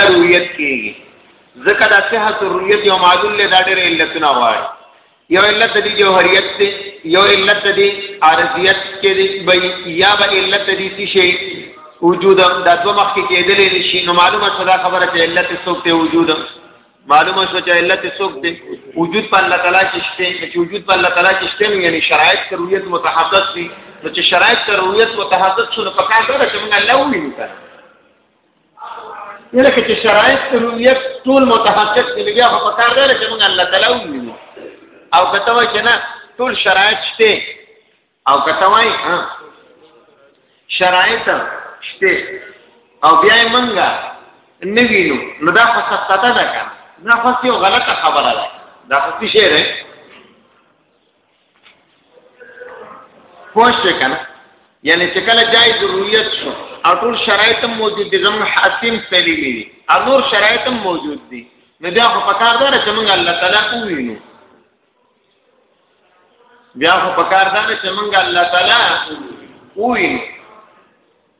رؤیت کیږي ځکه دا صحت رؤیت یو معلول له دا ډېر علتونه غواړي یو علت دی جوهریت دی یو علت دی عارضیت کې دی بې یا به علت دی څه شي وجود دا دوه مخ کې کېدلې نشي نو معلومه شوه دا خبره چې علت څوک دی وجود معلومه شوه چې علت څوک دی وجود په الله تعالی کې شته چې وجود په الله تعالی کې شته نو یعنی شرایط ترویت متحدث دي نو چې شرایط ترویت متحدث شونه پکار ده چې موږ الله وینو لکه چې شرایط ته رویت ټول متحقق دي بیا په کار دی چې موږ الله تعالی وینو او کته وای چې نه ټول شرایط شته او کته وای ها شرایط شته او بیا موږ نه وینو نو دا خو سخته ده کنه دا خو یو غلطه خبره ده دا خو څه شی ده پوښښ کنه یعنی چې کله جای ضرورت شو او ټول شرایط موجود دي زموږ حاسم سلیم دي او نور شرایط موجود دي نو بیا خو پکار ده چې موږ الله تعالی ووینو بیا خو پکار ده چې موږ الله تعالی ووینو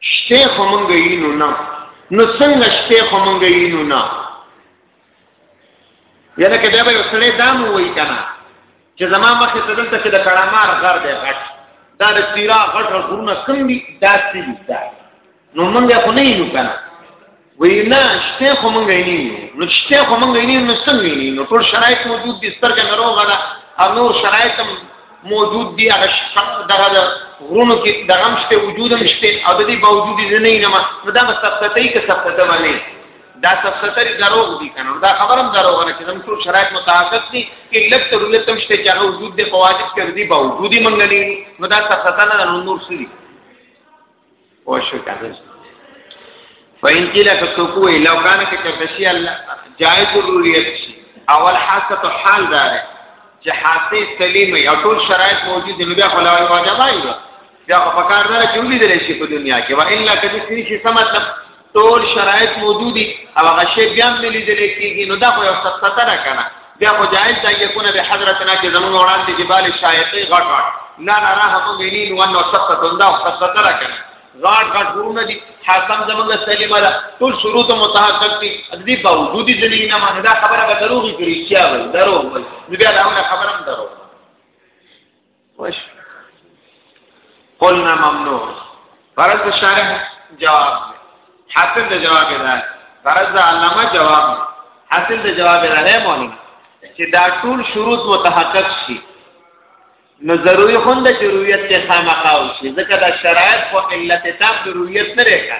شته خو مونږ یې نو نه نو څنګه شته خو مونږ یې نو نه یله کې بیا به وسړې دام وای کنه چې زما مخې ته دلته چې د کړهمار غر دی غټ دا د سیرا غټ غرونه کم دي داسې دي نو مونږ خو نه یې نو کنه وینا شته خو مونږ یې نه یو نو شته خو مونږ یې نه نو څنګه یې نو ټول شرایط موجود دي سترګه ناروغه ده او نور شرایط هم موجود دي هغه دغه غرونو کې د غمشته وجود هم شته او د دې باوجود یې نه نه ما نو دا سختتې کې سختته باندې دا سختتې دروغ دي کنه دا خبرم دروغ نه چې زموږ ټول شرایط متعاقد دي کې لږ تر لږ تم شته چې هغه وجود د فواجب کړ دي باوجود یې مونږ نه نو دا سختته نه نور سړي او شو کنه فإن قيل فسوقوا لو كان كتبشي جائز ضروريت شي اول حاسه حال دار چې حاسه سلیمه او ټول شرایط موجود دي نو بیا خلا واجب دی بیا په کار نه چې ولې دلې شي په دنیا کې و الا کدي سری شي سمت ټول شرایط موجودي او هغه شی بیا ملي دي کېږي نو دا خو یو ستته نه کنه بیا خو جایز دی چې کونه به حضرتنا کې زمونږ وړاندې جبال شایقې غټ غټ لا نه راه مو ویني نو نو ستته دا ستته نه کنه غاټ غاټ ورونه دي حاکم زمونږ سلیمه ده ټول شروط متحقق دي دې باوجود ځلې نه مانه دا خبره به دروغي کړی چې وایي دروغ وایي نو بیا دا خبره هم دروغ وش قلنا ممنوع فرض شارح جواب حاصل د جواب ده فرض علامه جواب حاصل د جواب ده نه مولانا چې دا ټول شروط متحقق شي نو ضروري خوند چې رویت ته خامخا وشي ځکه دا شرایط او علت تام د رویت نه لري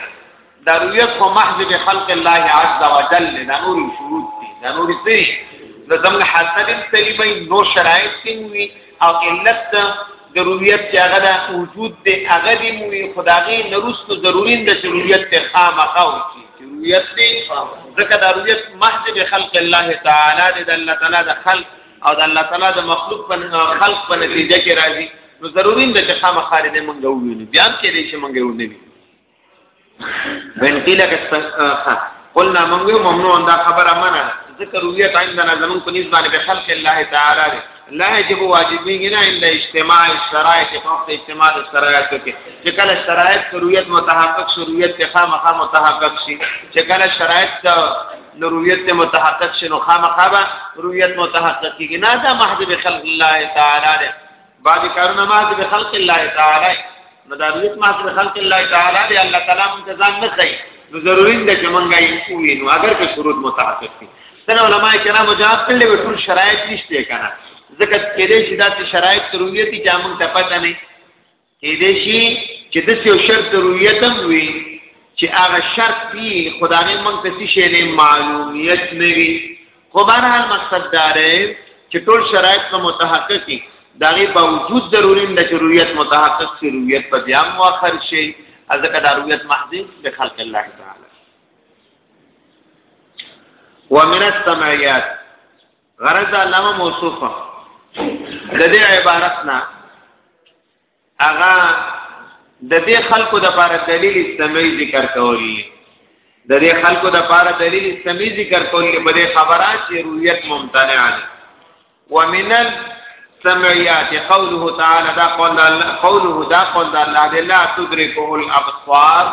دا رویت خو محض به خلق الله عز وجل دا نور شروط دي دا نور څه د زمن حاصل طریبه نور شرایط کې وي او علت د رویت چې هغه دا وجود دی هغه دی مو خدایي نرستو ضروري د رویت ته خامخا او چې رویت دی ځکه دا رویت محض به خلق الله تعالی د الله تعالی د خلق او د الله تعالی د مخلوق په خلق په نتیجه کې راځي نو ضروري د خامخا دې مونږ ووینو بیا کې دې چې مونږ ووینو وین قیل کستا قلنا من وی ممنوع دا خبره منه ذکر وی تا عندنا زمون کو نسبت به خلق الله تعالی لا یجب واجبین نه عند اجتماع الشرائط فقط اجتماع الشرائط کې چې کله شرایط شروعیت متحقق شروعیت ته خامخا متحقق شي چې کله شرایط نرویت ته متحقق شنو خامخا به رویت متحقق کیږي نه دا محض به خلق الله تعالی بعضی کارونه ما چې خلق الله تعالی نو دا رزق ما چې خلق الله تعالی دی الله تعالی مونږ ته ځان نه کوي نو ضروري ده چې مونږ یې کوی نو اگر که شروط متحقق دي سره علماء کرام جواب کړل و ټول شرایط نشته کنه ځکه کې دې چې دا شرایط ضروري دي چې مونږ ته پته نه کې دې شي چې د یو شرط ضرورت هم وي چې هغه شرط دی خدای مونږ ته څه شی نه معلومیت نه وي خو بهرحال مقصد دا دی چې ټول شرایط په متحقق کی داغه باوجود ضروری نه چې رؤیت متحقق شي رؤیت په بیا مؤخر شي ازکه دا رؤیت محض به خلق الله تعالی ومن السمعيات غرض علامه موصوفه د دې عبارت نه هغه د دې خلکو د لپاره دلیل سمې ذکر کولی د دې خلکو د لپاره دلیل سمې ذکر کولی په دې خبره چې رؤیت ممتنع ده ومن السمعيات قوله تعالى دا قول الله قوله دا قول الله لا تدركه الابصار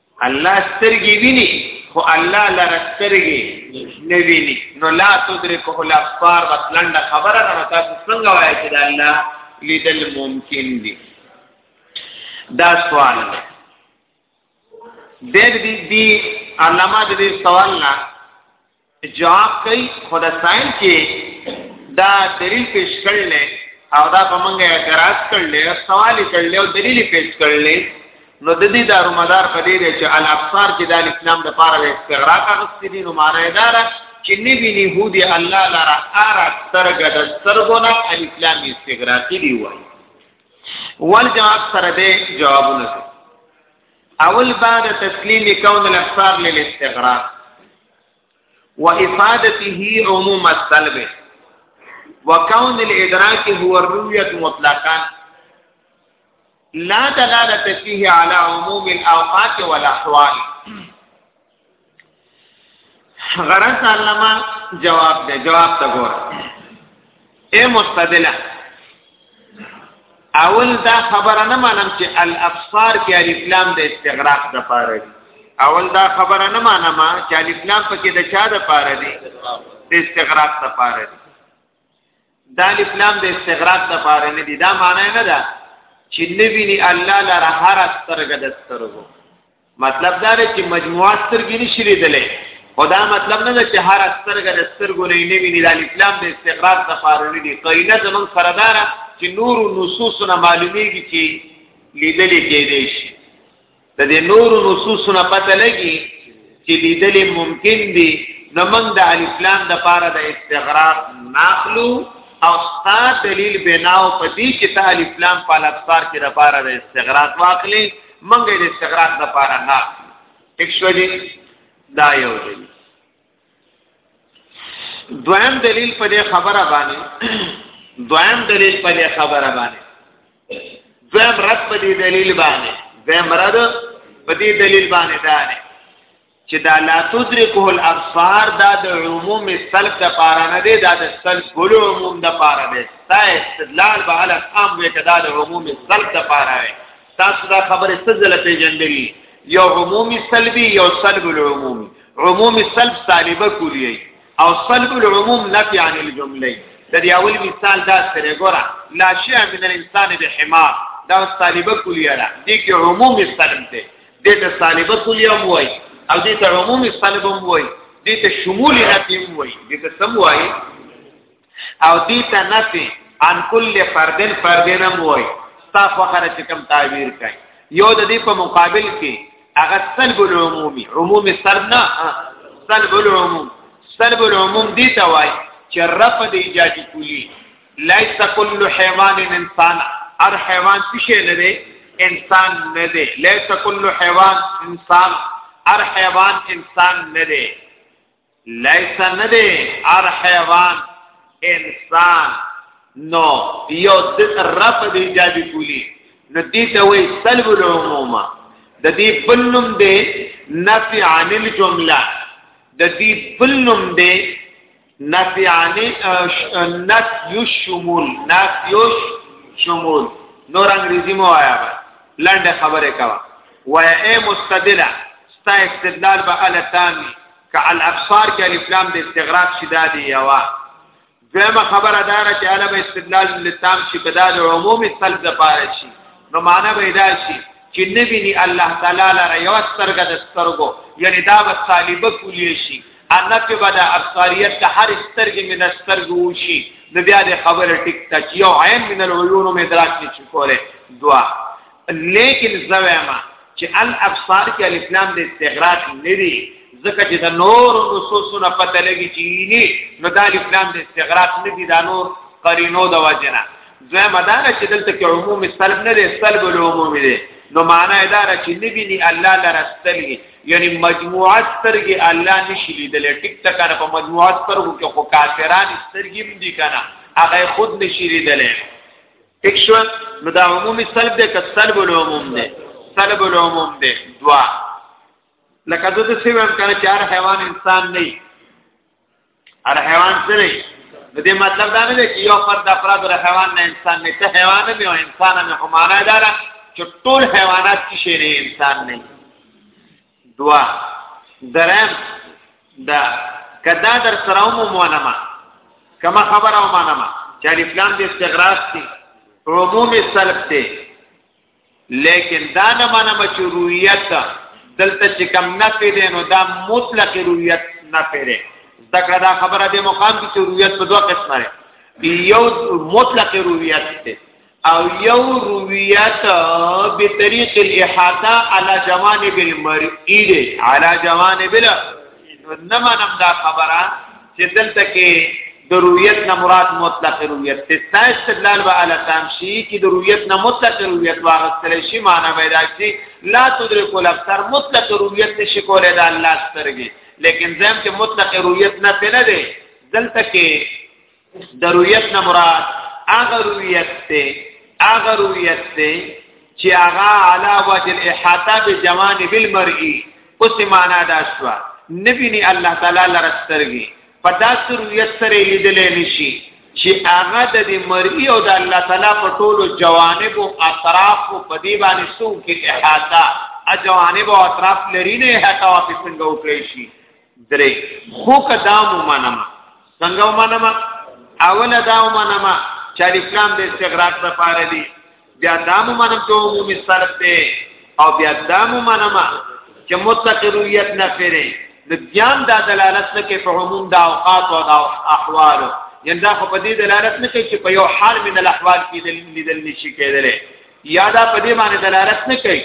الله سترګي ویني خو الله لره سترګي نه ویني نو لا تدرکه الابصار بس لنډه خبره ده نو تاسو څنګه وایئ چې د الله لیدل ممکن دي دا سوال دی د دې علامه د دې سوال نه جواب کوي خدا سائل کې دا دلیل پیش کړل او دا په منګه اعتراض کړل او سوال کړل او دلیل پیش کړل نو د دې دارو مدار په دې چې الابصار کې د اسلام د پاره د استغراق غوښتي دي نو معنی دا ده چې نبی يهودي الله لرا ارا سترګ د سترګونه الاسلام استغراقي دی وایي ول جواب سره دې جوابونه اول بعد تسلیم کون الابصار للاستغراق وافادته عموم السلب وكون الادراك هو الرؤيه مطلقا لا دلاله فيه على عموم الاوقات والاحوال غرض علامہ جواب دے جواب تا گورا اے مستدله اول دا خبره نه منم چې الابصار کې الف لام د استغراق د پاره دي اول دا خبره نه منم چې الف لام پکې د چا د پاره دي د استغراق د پاره دي دا الف لام د استغراق د پاره نه دي دا معنی نه ده چې نبی الله لره هر سترګه د سترګو مطلب دا دی چې مجموعه سترګې نشي لیدلې خدا مطلب نه چې هر سترګه د سترګو نه نه ویني د اسلام د استقرار د فارونی دی قینه زمون سردار چې نور نصوصونه معلومیږي چې لیدلې کېدې شي د دې نور نصوصونه پته لګي چې لیدلې ممکن دي نو موږ د اسلام د پاره د استغراق ناخلو او ستا دلیل بناو په دې چې ته اسلام په لفظار کې د پاره د استغراق واخلې موږ یې د استغراق د پاره نه ټیک شو دي دا یو دی دویم دلیل په دې خبره باندې دویم دلیل په دې خبره باندې دویم رد په دې دلیل باندې دویم رد په دې دلیل باندې دا نه چې دا لا تدرکه الابصار دا د عموم سلب د پاره نه دی دا د سلب ګل عموم د پاره دی دا استدلال به علی عام وی کدا د عموم سلب د پاره وی تاسو دا خبره سجله پیجندلی یو عمومی سلبی یو سلب العمومی عمومی سلب سالبه کلیه او سلب العموم نفی عن الجمله د دې اول مثال دا سره ګوره لا شی من الانسان بحمار دا سالبه کلیه ده دې کې عمومی سلب دی دې ته سالبه کلیه هم وایي او دې ته عمومي سالبه هم وایي دې ته شمولي نفي هم وایي دې ته سم وایي او دې ته نفي عن کل فردن فردن هم وایي ستا فخر چې کوم تعبیر کوي یو د دې په مقابل کې هغه سلب العمومي عمومي سلب نه سلب العموم سلب العموم دي ته وای چې رفع د ایجادي کلی ليس كل حيوان انسان هر حيوان څه نه دی انسان نه دی ليس كل حيوان انسان هر حيوان انسان نه دی ليس نه دی هر حيوان انسان نو یو د رب دی جادي کولی نو دې ته وای سلب العموم د دې بلنم دې نفي عن الجمله د دې بلنم دې نفی عنی نفی الشمول نفی الشمول نور انګریزي مو آیا لنډه خبره کوا وای اے مستدلا ستا استدلال به ال تامی ک الابصار کې الف لام د استغراق شدا دی یوا دغه خبره دار چې ال به استدلال لتام شي بدل عمومي سلب د پاره شي نو معنا به دا شي چې نبی ني الله تعالی لره یو سترګه د سترګو یعنی دا به طالب کولی شي انکه به د ابصاریت د هر سترګې من سترګو وشي نو بیا د خبره ټیک تا چې یو عین من العیون مې درک نه شي کوله دوا لیکن زویما چې الابصار کې الف لام د استغراق نه دي ځکه چې د نور نصوصونه پته لګي چې نه نو د الف لام د استغراق نه دي د نور قرینو د وجنه زویما دا چې دلته کې عموم سلب نه دي سلب العموم دي نو معنا دا چې نبی ني الله لرستلی یعنی مجموعه سترګې الله نشي لیدلې ټیک تکانه په مجموعه سترګو کې خو کافران سترګې هم دي کنه هغه خود نشي لیدلې ټیک شو نو دا عمومي سلب دی که سلب العموم دی سلب العموم دی دوا لکه دغه څه ویم کنه چې هر حیوان انسان نه ار حیوان سره نو دې مطلب دا نه دی چې یو فرد افراد ور حیوان نه انسان نه ته حیوان نه او انسان نه هم معنا دار چې ټول حیوانات کې شی نه انسان نه دوا درم دا کدا در سره مو مونما کما خبره مونما چې اسلام د استغراق دی عمومي سلب دی لیکن دا نه منم چې رویت دلته چې کم نه پیدې نو دا مطلق رویت نه پیدې ځکه دا خبره د مقام کې چې رویت په دوه قسمه ده یو مطلق رویت ده او یو رویت به طریق الاحاطه علی جوانب المرئی ده علی جوانب نه منم دا خبره چې دلته کې د رؤیت نه مراد مطلق رؤیت ته ستا استدلال به اعلی تامشي کې د رؤیت نه مطلق رؤیت واغستل شي معنی به راځي لا تدرک الابصار مطلق رؤیت ته شکول د الله سترګې لیکن زم چې مطلق رؤیت نه ته نه دی دلته کې د رؤیت نه مراد هغه رؤیت ته هغه رؤیت ته چې هغه علا وجه الاحاطه بجوانب المرئی اوس معنا دا شو نبینی الله تعالی لرسترګي په داسې رؤیت سره لیدلې نشي چې هغه د دې مرئی او د الله تعالی په ټولو جوانب او اطراف او په دې باندې سو کې احاطه ا جوانب او اطراف لري نه احاطه او څنګه وکړي شي درې خو کدا ومنم څنګه ومنم اوله دا ومنم چې اسلام د استغراق لپاره دی بیا دا ومنم چې عمومي صرف دی او بیا دا ومنم چې مطلق رؤیت نه پیری د بیان دا دلالت نه کوي په عموم د اوقات او د احوال یعنی دا خو په دې دلالت نه کوي چې په یو حال من الاحوال کې د لیدل نشي کېدلی یا دا په دې باندې دلالت نه کوي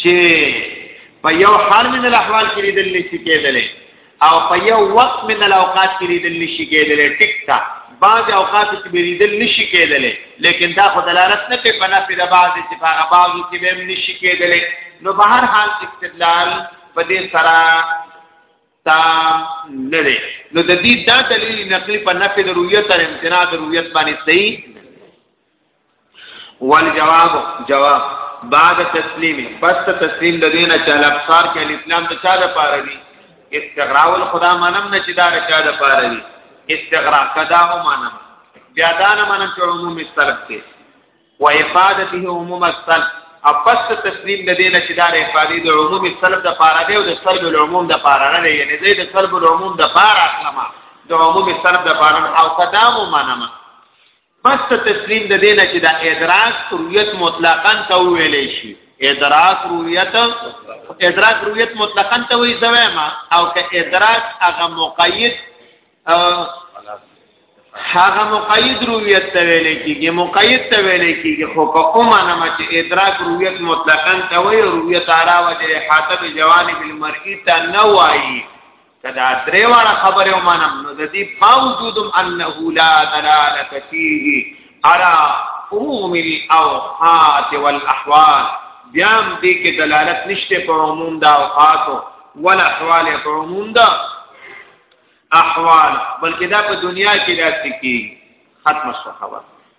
چې په یو حال من الاحوال کې لیدل نشي کېدلی او په یو وخت من الاوقات کې لیدل نشي کېدلی ټیک تا بعض اوقات کې به لیدل نشي کېدلی لیکن دا خو دلالت نه کوي په نفي د بعض چې په هغه بعضو کې به نشي کېدلی نو په هر حال استدلال په دې سره تا نه دی نو د دې دا دلیل نقلی په نفي د رؤیت او امتناع د رؤیت باندې صحیح والجواب جواب بعد تسلیم پس تسلیم د دینه چې الابصار کې الاسلام د چا د پاره دي استغراء الخدا منم نه چې دا د چا د پاره دي استغراء کدا او منم بیا دا نه منم چې عموم السلف کې و افادته عموم السلف اپس تسلیم د دینه چې دا د افادی د عموم السلف د پاره دی او د سلب العموم د پاره نه دی یعنی د سلب العموم د پاره اخلمه د عموم السلف د پاره او کدا او منم بس ته تسلیم د دینه چې دا ادراک رؤیت مطلقاً ته ویلې شي ادراک رؤیت ادراک رؤیت مطلقاً ته وی زویما او که ادراک هغه مقید هغه مقید رؤیت ته ویلې کیږي مقید ته ویلې کیږي خو که اومنه ما چې ادراک رؤیت مطلقاً ته وی رؤیت علاوه د حاتب جوانب المرئی ته نه وایي کدا درې واړه خبره ومنم نو د دې باوجود انه لا دلاله فيه على عموم الاوقات والاحوال بیا هم دې کې دلالت نشته پر عموم د اوقاتو ولا احوال پر عموم د احوال بلکې دا په دنیا کې راځي کې ختمه شو خبر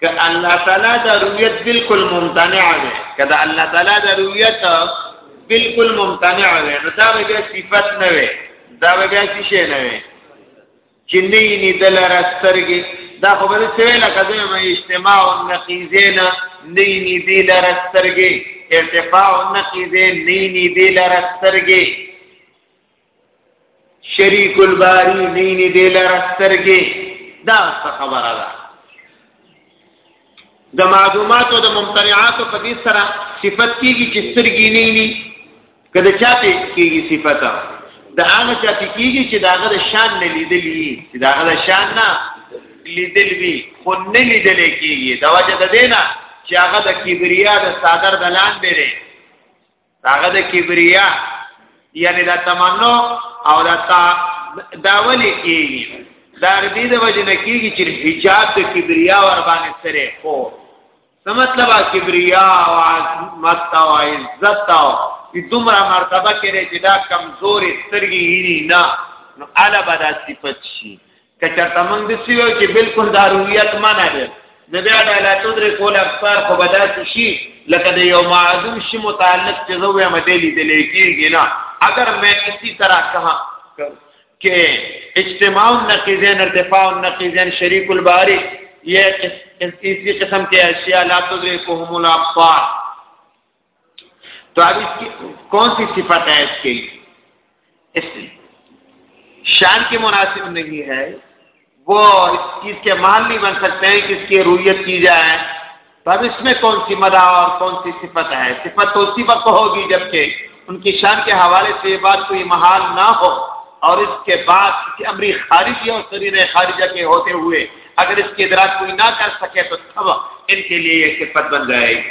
که الله تعالی د رؤیت بالکل ممتنع دی که د الله تعالی د رؤیت بالکل ممتنع دی نو دا به صفت نه وي دا به بیا څه شي نه وي چې نه یې نه دل راسترګي دا خو به څه ویل کده مې اجتماع او نقیزین نه یې نه دل راسترګي ارتفاع او نقیزین نه یې نه دل راسترګي شریک الباری نینی دی لرسترګې دا څه خبره ده د معلوماتو د ممتنعاتو په دې سره صفت کیږي چې سترګې نه ني کله چا په کیږي صفت دا هغه چا په کیږي چې داغه د شان نه لیدلې چې داغه د شان نه لیدل وی خو نه لیدل کیږي دا وجه د دینه چې هغه د کبریا د صادر دلان دی هغه د کبریا یعنی دا تمنا او دا تا دا ولې کیږي دا دې د وجه نه کیږي چې حجاب د کبریا ور باندې سره کو څه مطلب کبریا او عظمت او عزت او دومره مرتبه کړي چې دا کمزورې سترګې هیني نه نو الا بدا صفت شي که چرته موږ د سیو چې بالکل دا رویت منع ده نو بیا د لا تدرک ول ابصار خو بدات شي لکه د یو معدوم شي متعلق چې زو یې مدې لیدل کېږي نه اگر مې کسی طرح کها کې اجتماع النقیزین ارتفاع النقیزین شریک الباری یہ اسی قسم کے اشیاء لا تدرکهم الابصار تو اب اس کی کون سی صفت ہے اس کے لیے اس لیے شان کے مناسب نہیں ہے وہ اس چیز کے مان نہیں بن سکتے ہیں کہ اس کی رویت کی جائے اب اس میں کون سی مدا اور کون سی صفت ہے صفت تو اسی وقت ہوگی جب کہ ان کی شان کے حوالے سے یہ بات کوئی محال نہ ہو اور اس کے بعد کسی امری خارجی اور شریر خارجہ کے ہوتے ہوئے اگر اس کے ادراک کوئی نہ کر سکے تو تب ان کے لیے یہ صفت بن جائے گی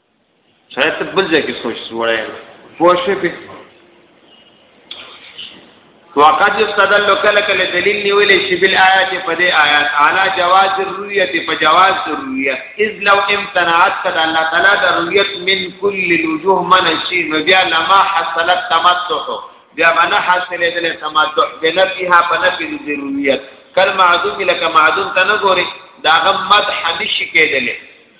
شاید ته بل ځای کې سوچ وړای پوه شې په وقد يستدل کله کله دلیل نیول شي بل آیات په دې آیات اعلی جواز الرؤیت په جواز الرؤیت اذ لو امتنعت قد الله تعالی د رؤیت من كل الوجوه من شي نو بیا لما حصلت تمتع بیا بنا حاصله دل تمتع بنفسها بنفي الرؤیت کل معذوب لك معذوب تنغوري داغه مدح نشي کېدلی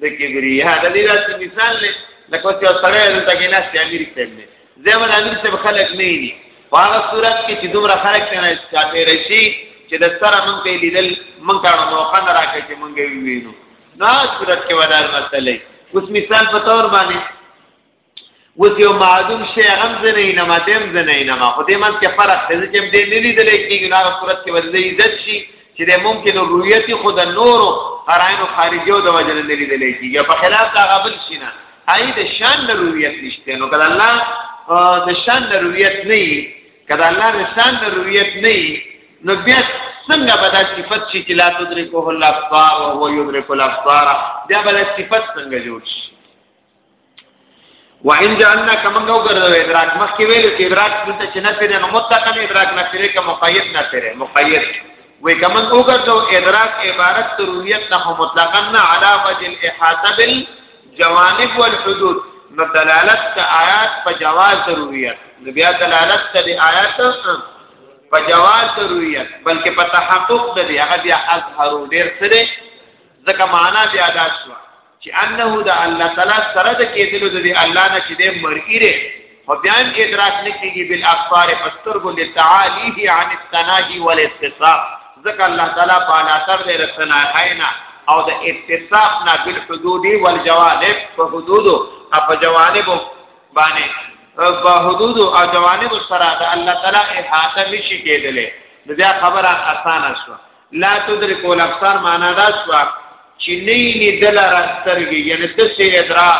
د کبریا د دې راځي مثال نه لکه چې سړی دلته کې ناشته امیر صاحب دی زمون امیر صاحب خلک نه دي په هغه صورت کې چې دومره خلک نه چاپی رشي چې د سره مونږ ته لیدل مونږ ته موقع نه راکړي چې مونږ وینو نو صورت کې ودار مسلې اوس مثال په تور باندې اوس یو معدوم شی غم زنه نه ماتم زنه نه ما خو دې منځ کې فرق دی چې دې نه لیدل کېږي نو صورت کې ورته عزت شي چې د ممکن رؤیت خود نور قرائن خارجي او د وجه نه لیدل کېږي په خلاف دا غبل شي نه اې د شان د رؤیت نشته نو کله الله د شان د رؤیت نه کله الله د شان د رؤیت نه نو بیا څنګه به دا صفت شي چې لا تدرکه الابصار او هو يدرك الابصار دا به صفت څنګه جوړ شي وان جعلنا کما نو ګرځو ادراک مخکې ویل چې ادراک دلته چې نه پیره نو مطلق نه ادراک نه پیره کوم مقید نه پیره مقید وې کما نو ګرځو ادراک عبارت ترویت نه مطلقا نه علا وجه الاحاطه بالجوانب والحدود نو دلالت ته آیات په جواز ضرورت نو بیا دلالت ته دی آیات په جواز ضرورت بلکې په تحقق د دی هغه بیا اظهر ډیر سره ځکه معنا بیا دا شو چې انه دا الله تعالی سره د کېدلو د الله نه چې د مرئی ره خو بیان ادراک نه کیږي بل افکار پستر ګل تعالی عن التناهي والاتصاف ذکر الله تعالی په انا تر دې رسنا حینا او د اتصاف نه بل حدود والجوانب په حدود او په جوانب باندې په حدود او جوانب سره د الله تعالی احاطه نشي کېدلې دا خبره اسانه شوه لا تدرک الابصار معنا دا شو چې نه یې دل راسترګي یعنی د سې ادرا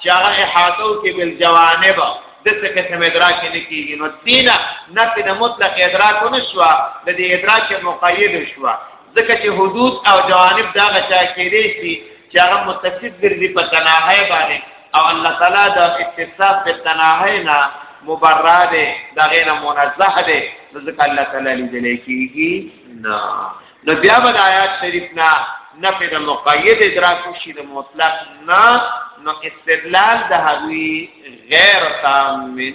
چې هغه احاطو کې بل جوانب د څه قسم ادراک نه کیږي نو دینه نه په د مطلق ادراک نه شو د دې ادراک مقید شو ځکه چې حدود او جوانب دا غچا کېږي چې چې هغه متصف ګرځي په تناهي باندې او الله تعالی د اتصاف په تناهي نه مبرره ده دا غیر منزه ده ځکه الله تعالی لیدل کیږي نه نو بیا به آیات شریف نه نه په مقید ادراک شي د مطلق نه نو استدلال د هغوی غیر تام من